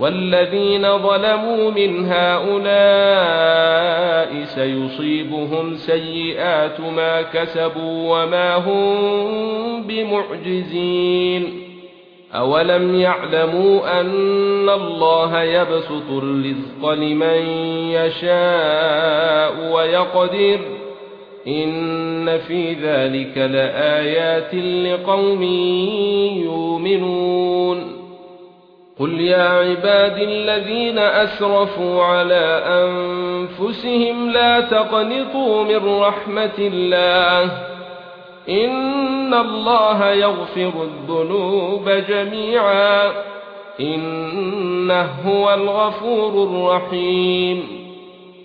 والذين ظلموا من هؤلاء سيصيبهم سيئات ما كسبوا وما هم بمعجزين. أولم يعلموا أن الله يبسط الرزق لمن يشاء ويقدر؟ إن في ذلك لآيات لقوم يؤمنون. قل يا عبادي الذين اسرفوا على انفسهم لا تقنطوا من رحمه الله ان الله يغفر الذنوب جميعا انه هو الغفور الرحيم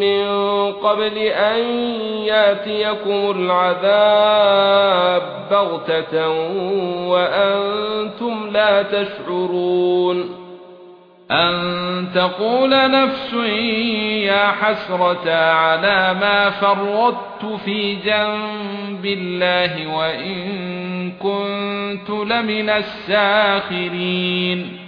من قبل أن يأتيكم العذاب بغتة وأنتم لا تشعرون أن تقول نفس يا حسرة على ما فرطت في جنب الله وإن كنت لمن الساخرين